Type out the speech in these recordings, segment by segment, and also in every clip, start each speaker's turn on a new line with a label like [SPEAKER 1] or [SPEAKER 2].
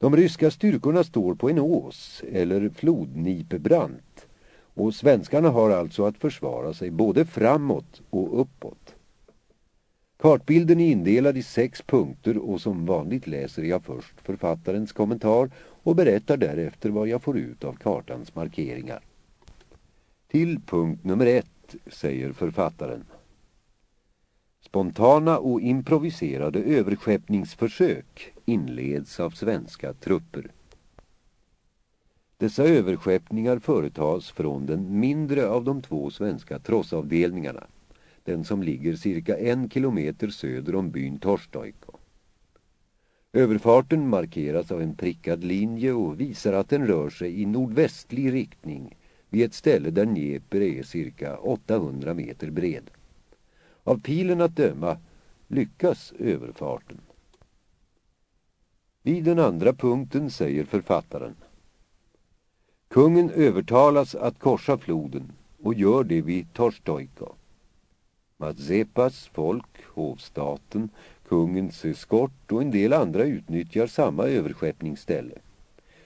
[SPEAKER 1] De ryska styrkorna står på en ås eller flodnipebrant och svenskarna har alltså att försvara sig både framåt och uppåt. Kartbilden är indelad i sex punkter och som vanligt läser jag först författarens kommentar och berättar därefter vad jag får ut av kartans markeringar. Till punkt nummer ett säger författaren. Spontana och improviserade överskeppningsförsök inleds av svenska trupper. Dessa överskeppningar företas från den mindre av de två svenska trossavdelningarna, den som ligger cirka en kilometer söder om byn Torstojko. Överfarten markeras av en prickad linje och visar att den rör sig i nordvästlig riktning vid ett ställe där Dnepr är cirka 800 meter bred. Av pilen att döma lyckas överfarten. Vid den andra punkten säger författaren Kungen övertalas att korsa floden och gör det vid Torstojko. Mazepas folk, hovstaten, kungens eskort och en del andra utnyttjar samma överskeppningsställe.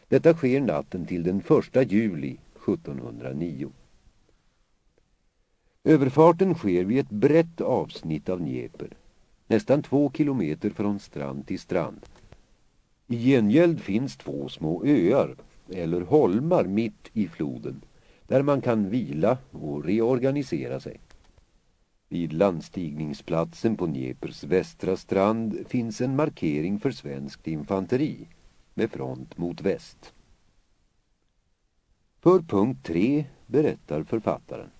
[SPEAKER 1] Detta sker natten till den 1 juli 1709. Överfarten sker vid ett brett avsnitt av Dnepr, nästan två kilometer från strand till strand. I gengäld finns två små öar, eller holmar mitt i floden, där man kan vila och reorganisera sig. Vid landstigningsplatsen på Dneprs västra strand finns en markering för svenskt infanteri med front mot väst. För punkt 3 berättar författaren.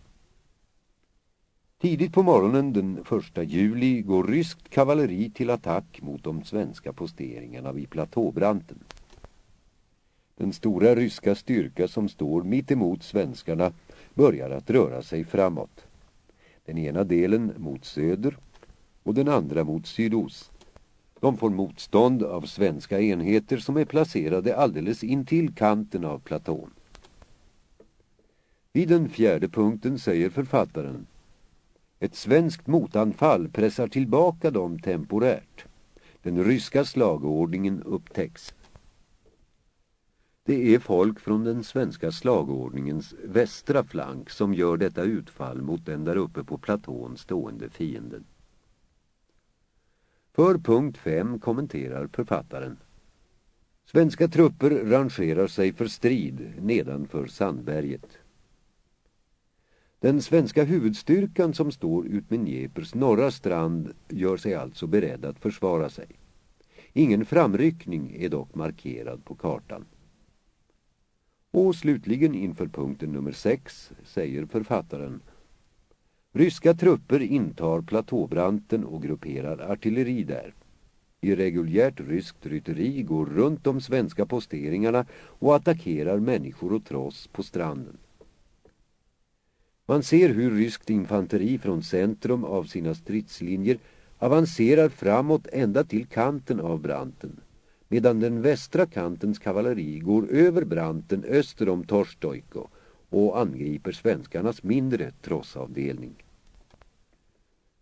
[SPEAKER 1] Tidigt på morgonen den 1 juli går ryskt kavalleri till attack mot de svenska posteringarna vid platåbranten. Den stora ryska styrka som står mitt emot svenskarna börjar att röra sig framåt. Den ena delen mot söder och den andra mot sydost. De får motstånd av svenska enheter som är placerade alldeles intill kanten av platån. Vid den fjärde punkten säger författaren ett svenskt motanfall pressar tillbaka dem temporärt. Den ryska slagordningen upptäcks. Det är folk från den svenska slagordningens västra flank som gör detta utfall mot den där uppe på platån stående fienden. För punkt 5 kommenterar författaren. Svenska trupper rangerar sig för strid nedanför Sandberget. Den svenska huvudstyrkan som står ut med Dneprs norra strand gör sig alltså beredd att försvara sig. Ingen framryckning är dock markerad på kartan. Och slutligen inför punkten nummer 6 säger författaren Ryska trupper intar platåbranten och grupperar artilleri där. Irreguljärt ryskt rytteri går runt de svenska posteringarna och attackerar människor och tross på stranden. Man ser hur ryskt infanteri från centrum av sina stridslinjer avancerar framåt ända till kanten av branten medan den västra kantens kavalleri går över branten öster om Torstojko och angriper svenskarnas mindre trossavdelning.